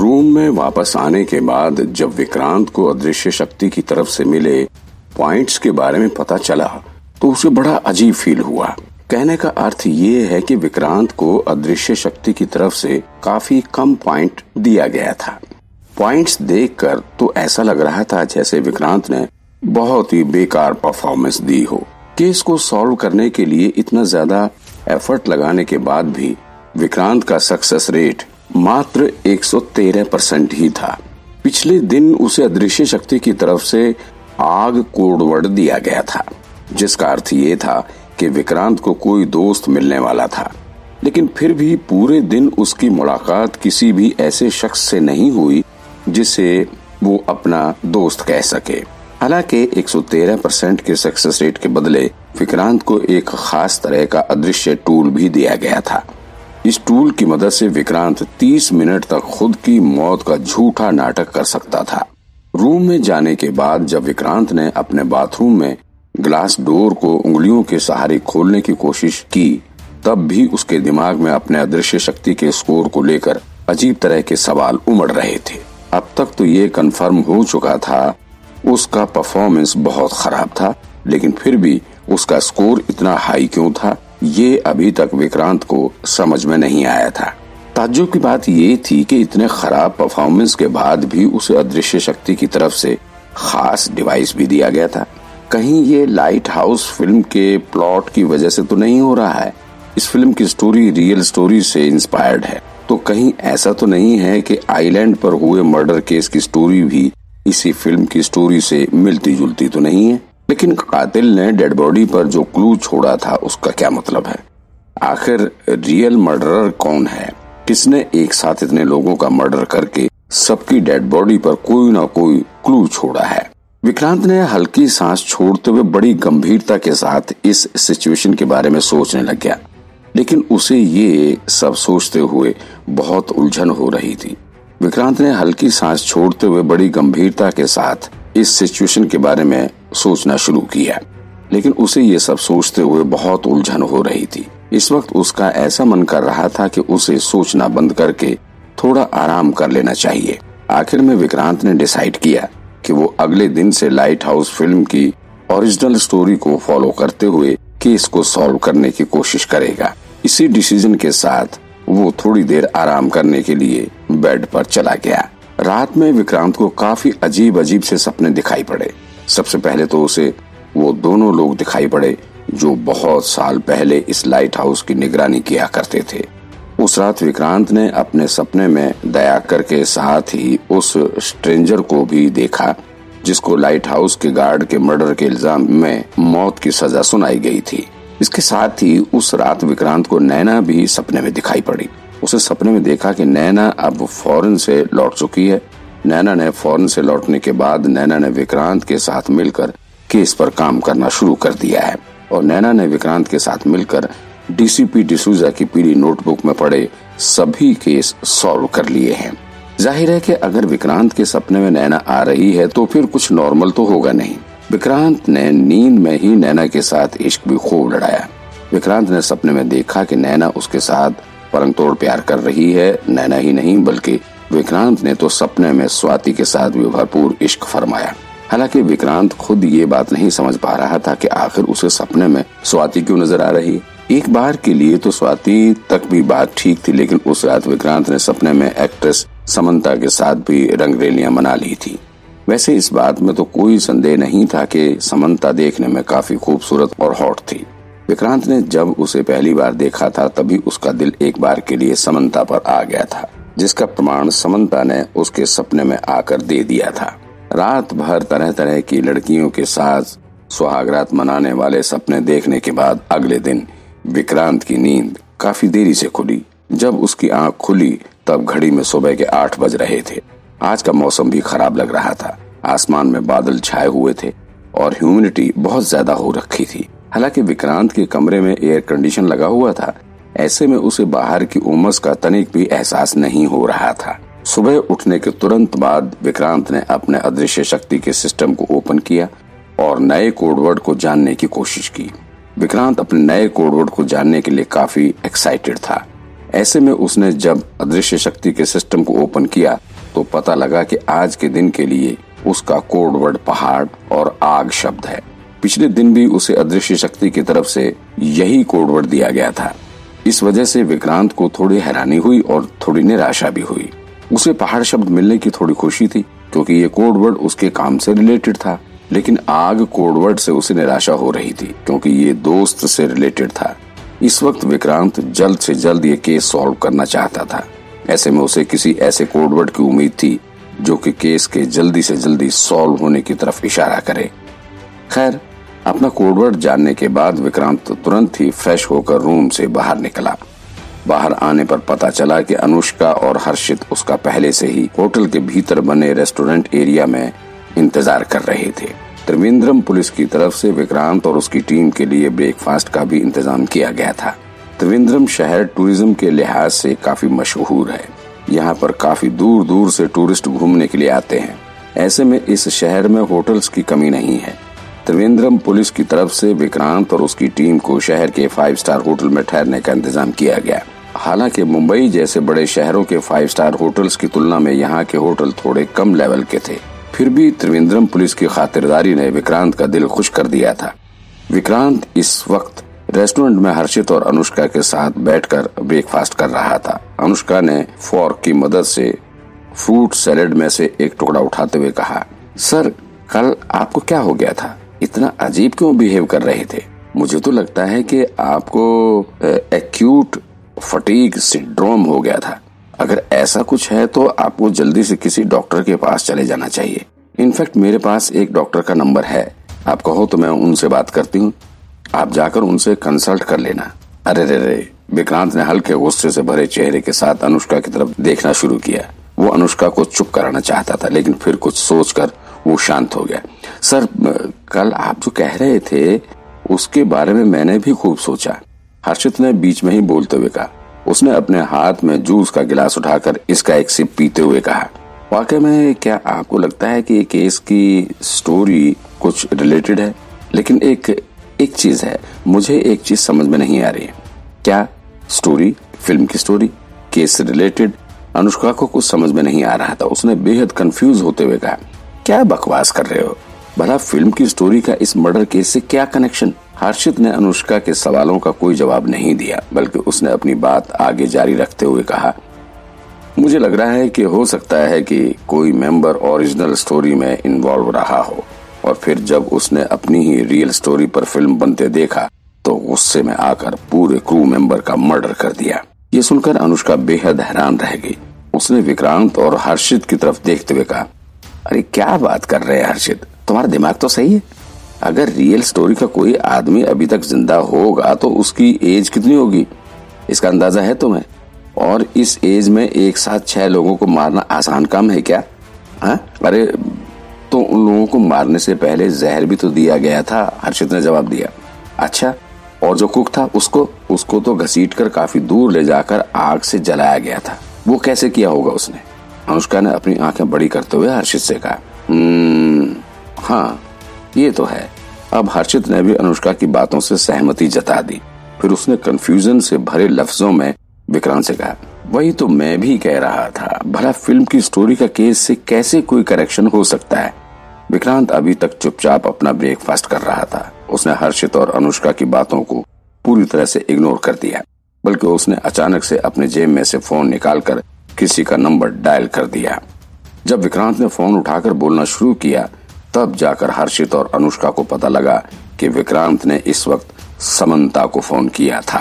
Room में वापस आने के बाद जब विक्रांत को अदृश्य शक्ति की तरफ़ से मिले, पॉइंट्स के बारे में पता चला तो उसे बड़ा अजीब फील हुआ। कहने का अर्थ ये है कि विक्रांत को अदृश्य शक्ति की तरफ़ से काफ़ी कम पॉइंट दिया गया था। पॉइंट्स देखकर तो ऐसा लग रहा था जैसे विक्रांत ने बहुत ही बेकार परफॉर्मेंस दी हो। केस को सॉल्व करने के लिए इतना ज़्यादा एफर्ट लगाने के बाद भी विक्रांत का सक्सेस रेट मात्र 113 परसेंट ही था। पिछले दिन उसे अदृश्य शक्ति की तरफ़ से आग कोडवर्ड दिया गया था, जिसका अर्थ ये था कि विक्रांत को कोई दोस्त मिलने वाला था। लेकिन फिर भी पूरे दिन उसकी मुलाकात किसी भी ऐसे शख्स से नहीं हुई, जिसे वो अपना दोस्त कह सके। हालाँकि 113 परसेंट के सक्सेस रेट के बदले विक्रांत को एक खास तरह का अदृश्य टूल भी दिया गया था। इस टूल की मदद से विक्रांत 30 मिनट तक खुद की मौत का झूठा नाटक कर सकता था। रूम में जाने के बाद जब विक्रांत ने अपने बाथरूम में ग्लास डोर को उंगलियों के सहारे खोलने की कोशिश की, तब भी उसके दिमाग में अपने अदृश्य शक्ति के स्कोर को लेकर अजीब तरह के सवाल उमड़ रहे थे। अब तक तो ये कंफर्म हो चुका था, उसका परफॉर्मेंस बहुत खराब था, लेकिन फिर भी उसका स्कोर इतना हाई क्यों था? ये अभी तक विक्रांत को समझ में नहीं आया था। ताज्जुब की बात ये थी कि इतने खराब परफॉर्मेंस के बाद भी उसे अदृश्य शक्ति की तरफ़ से खास डिवाइस भी दिया गया था। कहीं ये लाइट हाउस फ़िल्म के प्लॉट की वजह से तो नहीं हो रहा है। इस फ़िल्म की स्टोरी रियल स्टोरी से इंस्पायर्ड है। तो कहीं ऐसा तो नहीं है कि आइलैंड पर हुए मर्डर केस की स्टोरी भी इसी फ़िल्म की स्टोरी से मिलती जुलती तो नहीं है। लेकिन कातिल ने डेड बॉडी पर जो क्लू छोड़ा था, उसका क्या मतलब है? आखिर रियल मर्डरर कौन है? किसने एक साथ इतने लोगों का मर्डर करके सबकी डेड बॉडी पर कोई ना कोई क्लू छोड़ा है? विक्रांत ने हल्की सांस छोड़ते हुए बड़ी गंभीरता के साथ इस सिचुएशन के बारे में सोचने लग गया। लेकिन उसे ये सब सोचते हुए बहुत उलझन हो रही थी। विक्रांत ने हल्की सांस छोड़ते हुए बड़ी गंभीरता के साथ इस सिचुएशन के बारे में सोचना शुरू किया। लेकिन उसे ये सब सोचते हुए बहुत उलझन हो रही थी। इस वक्त उसका ऐसा मन कर रहा था कि उसे सोचना बंद करके थोड़ा आराम कर लेना चाहिए। आखिर में विक्रांत ने डिसाइड किया कि वो अगले दिन से लाइट हाउस फ़िल्म की ओरिजिनल स्टोरी को फॉलो करते हुए केस को सॉल्व करने की कोशिश करेगा। इसी डिसीज़न के साथ वो थोड़ी देर आराम करने के लिए बेड पर चला गया। रात में विक्रांत को काफ़ी अजीब अजीब से सपने दिखाई पड़े। सबसे पहले तो उसे वो दोनों लोग दिखाई पड़े, जो बहुत साल पहले इस लाइट हाउस की निगरानी किया करते थे। उस रात विक्रांत ने अपने सपने में दयाकर के साथ ही उस स्ट्रेंजर को भी देखा, जिसको लाइट हाउस के गार्ड के मर्डर के इल्ज़ाम में मौत की सजा सुनाई गई थी। इसके साथ ही उस रात विक्रांत को नैना भी सपने में दिखाई पड़ी। उसे सपने में देखा कि नैना अब फ़ौरन से लौट चुकी है। नैना ने फ़ौरन से लौटने के बाद नैना ने विक्रांत के साथ मिलकर केस पर काम करना शुरू कर दिया है और नैना ने विक्रांत के साथ मिलकर डीसीपी डिसूजा की पीली नोटबुक में पड़े सभी केस सॉल्व कर लिए हैं। ज़ाहिर है कि अगर विक्रांत के सपने में नैना आ रही है तो फिर कुछ नॉर्मल तो होगा नहीं। विक्रांत ने नींद में ही नैना के साथ इश्क भी खूब लड़ाया। विक्रांत ने सपने में देखा कि नैना उसके साथ परंग तोड़ प्यार कर रही है। नैना ही नहीं, बल्कि विक्रांत ने तो सपने में स्वाति के साथ भी भरपूर इश्क फरमाया। हालाँकि विक्रांत खुद ये बात नहीं समझ पा रहा था कि आखिर उसे सपने में स्वाति क्यों नज़र आ रही। एक बार के लिए तो स्वाति तक भी बात ठीक थी, लेकिन उस रात विक्रांत ने सपने में एक्ट्रेस समंता के साथ भी रंगरेलियाँ मना ली थी। वैसे इस बात में तो कोई संदेह नहीं था कि समंता देखने में काफ़ी खूबसूरत और हॉट थी। विक्रांत ने जब उसे पहली बार देखा था, तभी उसका दिल एक बार के लिए समंता पर आ गया था। जिसका प्रमाण समंता ने उसके सपने में आकर दे दिया था। रात भर तरह तरह की लड़कियों के साथ सुहागरात मनाने वाले सपने देखने के बाद अगले दिन विक्रांत की नींद काफ़ी देरी से खुली। जब उसकी आँख खुली, तब घड़ी में सुबह के आठ बज रहे थे। आज का मौसम भी खराब लग रहा था। आसमान में बादल छाए हुए थे और ह्यूमिडिटी बहुत ज़्यादा हो रखी थी। हालाँकि विक्रांत के कमरे में एयर कंडीशन लगा हुआ था ऐसे में उसे बाहर की उमस का तनिक भी एहसास नहीं हो रहा था। सुबह उठने के तुरंत बाद विक्रांत ने अपने अदृश्य शक्ति के सिस्टम को ओपन किया और नए कोडवर्ड को जानने की कोशिश की। विक्रांत अपने नए कोडवर्ड को जानने के लिए काफ़ी एक्साइटेड था। ऐसे में उसने जब अदृश्य शक्ति के सिस्टम को ओपन किया तो पता लगा कि आज के दिन के लिए उसका कोडवर्ड पहाड़ और आग शब्द है। पिछले दिन भी उसे अदृश्य शक्ति की तरफ़ से यही कोडवर्ड दिया गया था। इस वजह से विक्रांत को थोड़ी हैरानी हुई और थोड़ी निराशा भी हुई। उसे पहाड़ शब्द मिलने की थोड़ी खुशी थी, क्योंकि ये कोडवर्ड उसके काम से रिलेटेड था, लेकिन आग कोडवर्ड से उसे निराशा हो रही थी, क्योंकि ये दोस्त से रिलेटेड था। इस वक्त विक्रांत जल्द से जल्द ये केस सॉल्व करना चाहता था। ऐसे में उसे किसी ऐसे कोडवर्ड की उम्मीद थी, जो कि केस के जल्दी से जल्दी सॉल्व होने की तरफ़ इशारा करे। खैर अपना कोडवर्ड जानने के बाद विक्रांत तुरंत ही फ्रेश होकर रूम से बाहर निकला। बाहर आने पर पता चला कि अनुष्का और हर्षित उसका पहले से ही होटल के भीतर बने रेस्टोरेंट एरिया में इंतज़ार कर रहे थे। त्रिवेंद्रम पुलिस की तरफ़ से विक्रांत और उसकी टीम के लिए ब्रेकफास्ट का भी इंतज़ाम किया गया था। त्रिवेंद्रम शहर टूरिज़्म के लिहाज से काफ़ी मशहूर है। यहाँ पर काफ़ी दूर दूर से टूरिस्ट घूमने के लिए आते हैं। ऐसे में इस शहर में होटल्स की कमी नहीं है। त्रिवेंद्रम पुलिस की तरफ़ से विक्रांत और उसकी टीम को शहर के फाइव स्टार होटल में ठहरने का इंतज़ाम किया गया। हालाँकि मुंबई जैसे बड़े शहरों के फाइव स्टार होटल्स की तुलना में यहाँ के होटल थोड़े कम लेवल के थे। फिर भी त्रिवेंद्रम पुलिस की खातिरदारी ने विक्रांत का दिल खुश कर दिया था। विक्रांत इस वक्त रेस्टोरेंट में हर्षित और अनुष्का के साथ बैठकर ब्रेकफास्ट कर रहा था। अनुष्का ने फॉर्क की मदद से फ्रूट सैलेड में से एक टुकड़ा उठाते हुए कहा, सर, कल आपको क्या हो गया था? इतना अजीब क्यों बिहेव कर रहे थे? मुझे तो लगता है कि आपको एक्यूट फटीक सिंड्रोम हो गया था। अगर ऐसा कुछ है तो आपको जल्दी से किसी डॉक्टर के पास चले जाना चाहिए। इनफैक्ट मेरे पास एक डॉक्टर का नंबर है। आप कहो तो मैं उनसे बात करती हूँ। आप जाकर उनसे कंसल्ट कर लेना। अरे रे रे, विक्रांत ने हल्के गुस्से से भरे चेहरे के साथ अनुष्का की तरफ़ देखना शुरू किया। वो अनुष्का को चुप कराना चाहता था, लेकिन फिर कुछ सोचकर वो शांत हो गया। सर, कल आप जो कह रहे थे, उसके बारे में मैंने भी खूब सोचा। हर्षित ने बीच में ही बोलते हुए कहा। उसने अपने हाथ में जूस का गिलास उठाकर इसका एक सिप पीते हुए कहा। वाकई में क्या आपको लगता है कि केस की स्टोरी कुछ रिलेटेड है? लेकिन एक एक चीज़ है। मुझे एक चीज़ समझ में नहीं आ रही है। क्या स्टोरी, फ़िल्म की स्टोरी, केस से रिलेटेड अनुष्का को कुछ समझ में नहीं आ रहा था। उसने बेहद कंफ्यूज होते हुए कहा। क्या बकवास कर रहे हो? भला फ़िल्म की स्टोरी का इस मर्डर केस से क्या कनेक्शन हर्षित ने अनुष्का के सवालों का कोई जवाब नहीं दिया, बल्कि उसने अपनी बात आगे जारी रखते हुए कहा, मुझे लग रहा है कि हो सकता है कि कोई मेंबर ओरिजिनल स्टोरी में इन्वॉल्व रहा हो, और फिर जब उसने अपनी ही रियल स्टोरी पर फ़िल्म बनते देखा तो गुस्से में आकर पूरे क्रू मेंबर का मर्डर कर दिया। ये सुनकर अनुष्का बेहद हैरान रह गई। उसने विक्रांत और हर्षित की तरफ़ देखते हुए कहा, अरे, क्या बात कर रहे हैं हर्षित? तुम्हारा दिमाग तो सही है। अगर रियल स्टोरी का कोई आदमी अभी तक ज़िंदा होगा तो उसकी एज कितनी होगी? इसका अंदाज़ा है तुम्हें? और इस एज में एक साथ छह लोगों को मारना आसान काम है क्या? हा? अरे तो उन लोगों को मारने से पहले जहर भी तो दिया गया था हर्षित ने जवाब दिया। अच्छा और जो कुक था उसको? उसको तो घसीट कर काफ़ी दूर ले जाकर आग से जलाया गया था। वो कैसे किया होगा उसने? अनुष्का ने अपनी आँखें बड़ी करते हुए हर्षित से कहा हम्म, हाँ ये तो है। अब हर्षित ने भी अनुष्का की बातों से सहमति जता दी। फिर उसने कंफ्यूजन से भरे लफ्जों में विक्रांत से कहा, वही तो मैं भी कह रहा था, भला फ़िल्म की स्टोरी का केस से कैसे कोई करेक्शन हो सकता है? विक्रांत अभी तक चुपचाप अपना ब्रेकफास्ट कर रहा था। उसने हर्षित और अनुष्का की बातों को पूरी तरह से इग्नोर कर दिया, बल्कि उसने अचानक से अपने जेब में से फ़ोन निकालकर किसी का नंबर डायल कर दिया। जब विक्रांत ने फ़ोन उठाकर बोलना शुरू किया तब जाकर हर्षित और अनुष्का को पता लगा कि विक्रांत ने इस वक्त समन्ता को फ़ोन किया था।